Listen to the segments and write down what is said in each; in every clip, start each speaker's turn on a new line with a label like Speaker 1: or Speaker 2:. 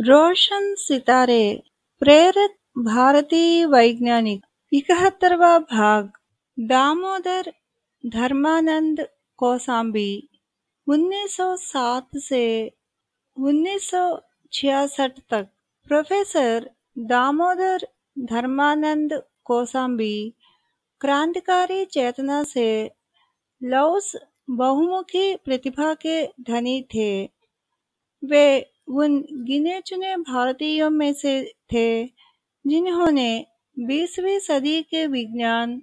Speaker 1: रोशन सितारे, प्रेरित भारतीय वैज्ञानिक, इकहत्तरवा भाग, दामोदर धर्मानंद कोसाम्बी 1907 से 1966 तक, प्रोफेसर दामोदर धर्मानंद कोसाम्बी, क्रांतिकारी चेतना से लौस बहुमुखी प्रतिभा के धनी थे। वे उन गिने चुने भारतीयों में से थे, जिन्होंने 20वीं सदी के विज्ञान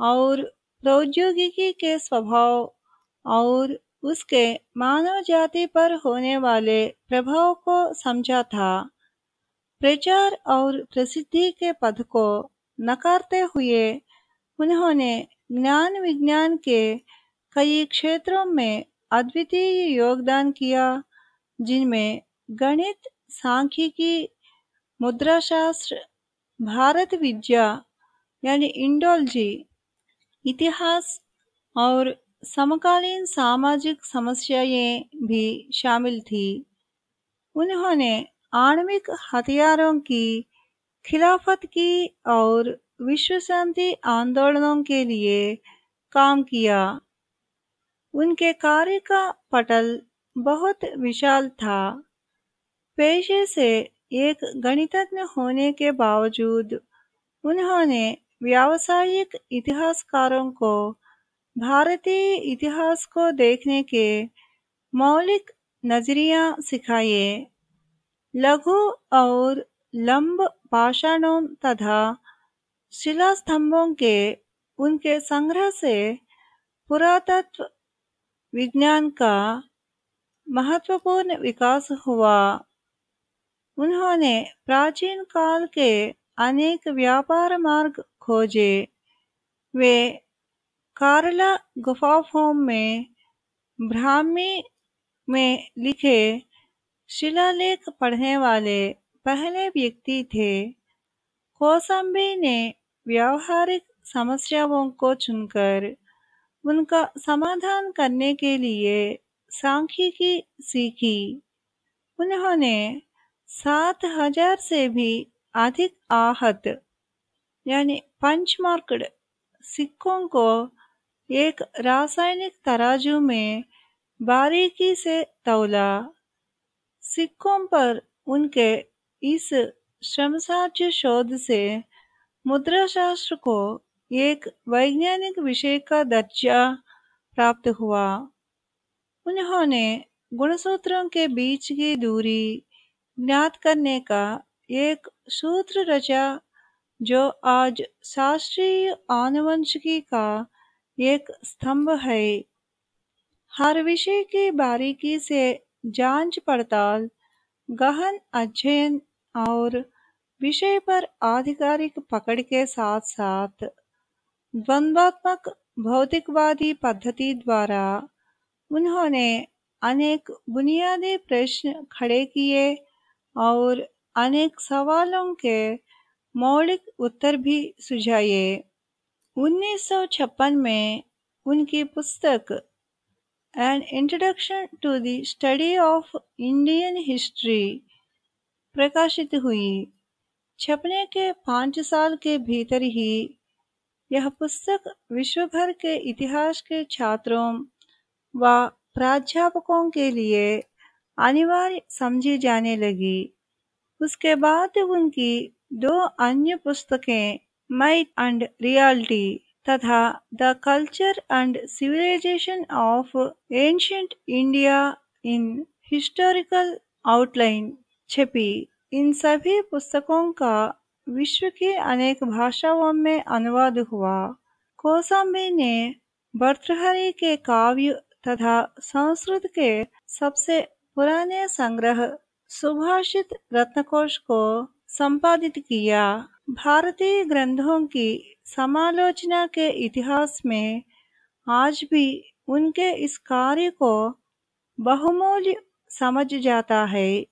Speaker 1: और प्रौद्योगिकी के स्वभाव और उसके मानव जाति पर होने वाले प्रभाव को समझा था। प्रचार और प्रसिद्धि के पद को नकारते हुए उन्होंने ज्ञान विज्ञान के कई क्षेत्रों में अद्वितीय योगदान किया, जिनमें गणित सांख्यिकी, मुद्राशास्त्र, भारत विद्या, यानी इंडोलॉजी, इतिहास और समकालीन सामाजिक समस्याएँ भी शामिल थी। उन्होंने आणविक हथियारों की खिलाफत की और विश्व शांति आंदोलनों के लिए काम किया। उनके कार्य का पटल बहुत विशाल था। पेशे से एक गणितज्ञ होने के बावजूद उन्होंने व्यावसायिक इतिहासकारों को, भारतीय इतिहास को देखने के मौलिक नज़रिया सिखाए। लघु और लंब पाषाणों तथा शिलास्तंभों के उनके संग्रह से पुरातत्व विज्ञान का महत्वपूर्ण विकास हुआ। उन्होंने प्राचीन काल के अनेक व्यापार मार्ग खोजे। वे कारला गुफा फॉर्म में ब्राह्मी में लिखे शिलालेख पढ़ने वाले पहले व्यक्ति थे। कौसंबी ने व्यावहारिक समस्याओं को चुनकर उनका समाधान करने के लिए सांख्यिकी सीखी। उन्होंने सात हज़ार से भी अधिक आहत, यानी पंचमार्क्ड सिक्कों को एक रासायनिक तराजू में बारीकी से तौला। सिक्कों पर उनके इस श्रमसाध्य शोध से मुद्रा शास्त्र को एक वैज्ञानिक विषय का दर्जा प्राप्त हुआ। उन्होंने गुणसूत्रों के बीच की दूरी ज्ञात करने का एक सूत्र रचा, जो आज शास्त्रीय आनुवंशिकी का एक स्तंभ है। हर विषय की बारीकी से जाँच पड़ताल, गहन अध्ययन और विषय पर आधिकारिक पकड़ के साथ साथ द्वंद्वात्मक भौतिकवादी पद्धति द्वारा उन्होंने अनेक बुनियादी प्रश्न खड़े किए और अनेक सवालों के मौलिक उत्तर भी सुझाए 1956 में उनकी पुस्तक an introduction to the study of Indian history प्रकाशित हुई। छपने के पाँच साल के भीतर ही यह पुस्तक विश्व भर के इतिहास के छात्रों व प्राध्यापकों के लिए अनिवार्य समझी जाने लगी। उसके बाद उनकी दो अन्य पुस्तकें, माइट एंड रियलिटी तथा the culture and civilisation of ancient India in historical outline छपी। इन सभी पुस्तकों का विश्व की अनेक भाषाओं में अनुवाद हुआ। कोसाम्बी ने भर्तृहरि के काव्य तथा संस्कृत के सबसे पुराने संग्रह सुभाषित रत्नकोश को संपादित किया। भारतीय ग्रंथों की समालोचना के इतिहास में आज भी उनके इस कार्य को बहुमूल्य समझ जाता है।